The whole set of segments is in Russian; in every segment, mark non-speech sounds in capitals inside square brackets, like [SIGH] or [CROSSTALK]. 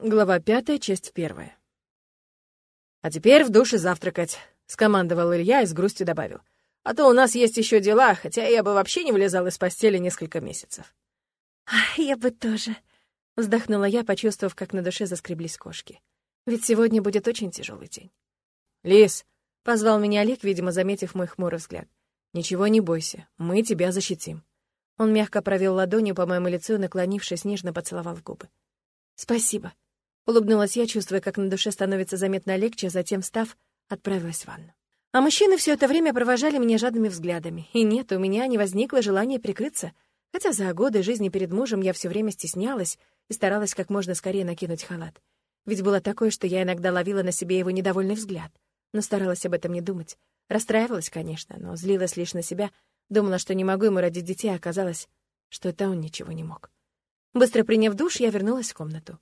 Глава пятая, часть первая. «А теперь в душе завтракать», — скомандовал Илья и с грустью добавил. «А то у нас есть еще дела, хотя я бы вообще не вылезал из постели несколько месяцев». «Я бы тоже», — вздохнула я, почувствовав, как на душе заскреблись кошки. «Ведь сегодня будет очень тяжелый день». «Лис», — позвал меня Олег, видимо, заметив мой хмурый взгляд. «Ничего не бойся, мы тебя защитим». Он мягко провел ладонью по моему лицу и, наклонившись, нежно поцеловал в губы. «Спасибо», Улыбнулась я, чувствуя, как на душе становится заметно легче, затем, встав, отправилась в ванну. А мужчины все это время провожали меня жадными взглядами. И нет, у меня не возникло желания прикрыться. Хотя за годы жизни перед мужем я все время стеснялась и старалась как можно скорее накинуть халат. Ведь было такое, что я иногда ловила на себе его недовольный взгляд. Но старалась об этом не думать. Расстраивалась, конечно, но злилась лишь на себя. Думала, что не могу ему родить детей, а оказалось, что это он ничего не мог. Быстро приняв душ, я вернулась в комнату.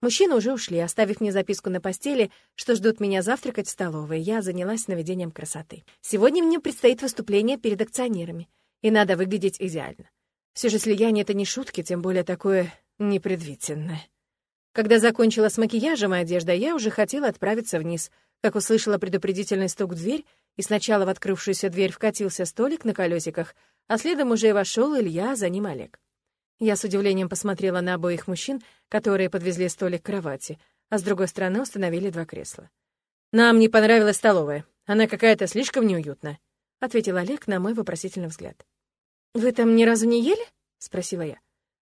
Мужчины уже ушли, оставив мне записку на постели, что ждут меня завтракать в столовой. Я занялась наведением красоты. Сегодня мне предстоит выступление перед акционерами, и надо выглядеть идеально. Все же слияние — это не шутки, тем более такое непредвиденное. Когда закончила с макияжем и одеждой, я уже хотела отправиться вниз, как услышала предупредительный стук в дверь, и сначала в открывшуюся дверь вкатился столик на колесиках, а следом уже и вошел Илья, за ним Олег. Я с удивлением посмотрела на обоих мужчин, которые подвезли столик к кровати, а с другой стороны установили два кресла. «Нам не понравилась столовая. Она какая-то слишком неуютная», — ответил Олег на мой вопросительный взгляд. «Вы там ни разу не ели?» — спросила я.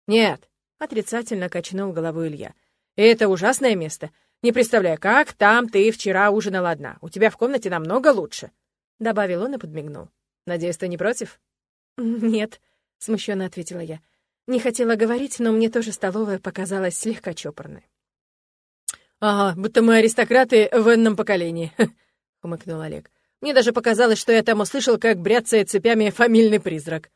«Нет», — отрицательно качнул головой Илья. «Это ужасное место. Не представляю, как там ты вчера ужинала одна. У тебя в комнате намного лучше», — добавил он и подмигнул. «Надеюсь, ты не против?» «Нет», — смущенно ответила я. Не хотела говорить, но мне тоже столовая показалась слегка чопорной. «Ага, будто мы аристократы в энном поколении», [LAUGHS] — хмыкнул Олег. «Мне даже показалось, что я там услышал, как бряцает цепями фамильный призрак».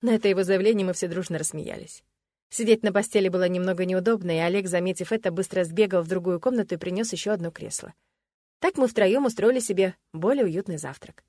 На это его заявление мы все дружно рассмеялись. Сидеть на постели было немного неудобно, и Олег, заметив это, быстро сбегал в другую комнату и принес еще одно кресло. Так мы втроем устроили себе более уютный завтрак.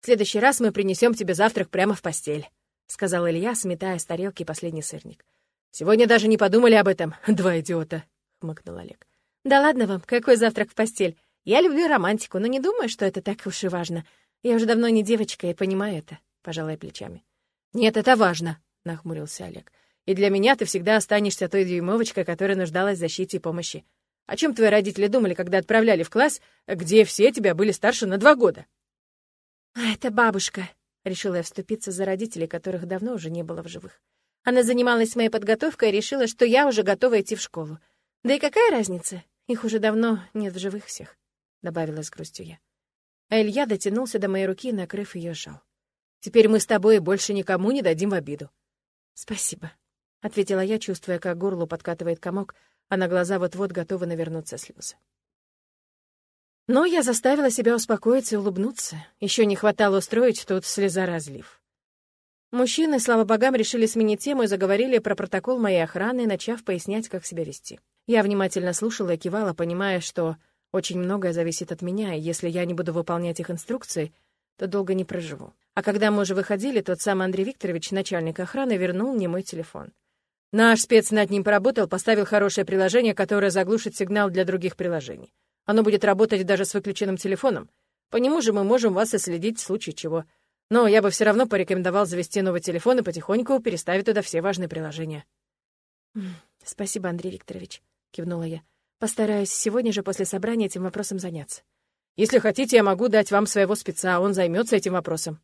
«В следующий раз мы принесем тебе завтрак прямо в постель», — сказал Илья, сметая с тарелки последний сырник. «Сегодня даже не подумали об этом, [LAUGHS] два идиота», — хмыкнул Олег. «Да ладно вам, какой завтрак в постель? Я люблю романтику, но не думаю, что это так уж и важно. Я уже давно не девочка и понимаю это», — пожалая плечами. «Нет, это важно», — нахмурился Олег. «И для меня ты всегда останешься той дюймовочкой, которая нуждалась в защите и помощи. О чем твои родители думали, когда отправляли в класс, где все тебя были старше на два года?» «А это бабушка», Решила я вступиться за родителей, которых давно уже не было в живых. Она занималась моей подготовкой и решила, что я уже готова идти в школу. Да и какая разница? Их уже давно нет в живых всех, — добавила с грустью я. А Илья дотянулся до моей руки, накрыв ее жал. «Теперь мы с тобой больше никому не дадим в обиду». «Спасибо», — ответила я, чувствуя, как горло подкатывает комок, а на глаза вот-вот готовы навернуться слезы. Но я заставила себя успокоиться и улыбнуться. Еще не хватало устроить тут слезоразлив. Мужчины, слава богам, решили сменить тему и заговорили про протокол моей охраны, начав пояснять, как себя вести. Я внимательно слушала и кивала, понимая, что очень многое зависит от меня, и если я не буду выполнять их инструкции, то долго не проживу. А когда мы уже выходили, тот самый Андрей Викторович, начальник охраны, вернул мне мой телефон. Наш спец над ним поработал, поставил хорошее приложение, которое заглушит сигнал для других приложений. Оно будет работать даже с выключенным телефоном. По нему же мы можем вас и следить в случае чего. Но я бы все равно порекомендовал завести новый телефон и потихоньку переставить туда все важные приложения». «Спасибо, Андрей Викторович», — кивнула я. «Постараюсь сегодня же после собрания этим вопросом заняться». «Если хотите, я могу дать вам своего спеца, он займется этим вопросом».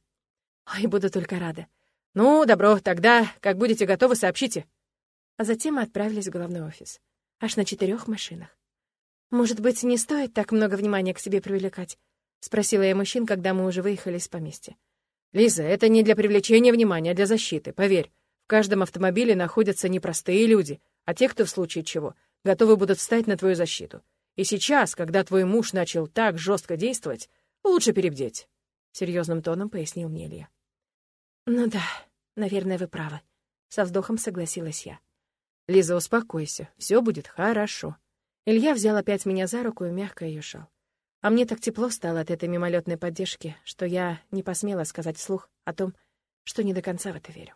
«Ой, буду только рада». «Ну, добро, тогда, как будете готовы, сообщите». А затем мы отправились в головной офис. Аж на четырех машинах. «Может быть, не стоит так много внимания к себе привлекать?» — спросила я мужчин, когда мы уже выехали из поместья. «Лиза, это не для привлечения внимания, а для защиты, поверь. В каждом автомобиле находятся не простые люди, а те, кто в случае чего готовы будут встать на твою защиту. И сейчас, когда твой муж начал так жестко действовать, лучше перебдеть», — серьезным тоном пояснил мне Илья. «Ну да, наверное, вы правы», — со вздохом согласилась я. «Лиза, успокойся, все будет хорошо», Илья взял опять меня за руку и мягко ее шел. А мне так тепло стало от этой мимолетной поддержки, что я не посмела сказать вслух о том, что не до конца в это верю.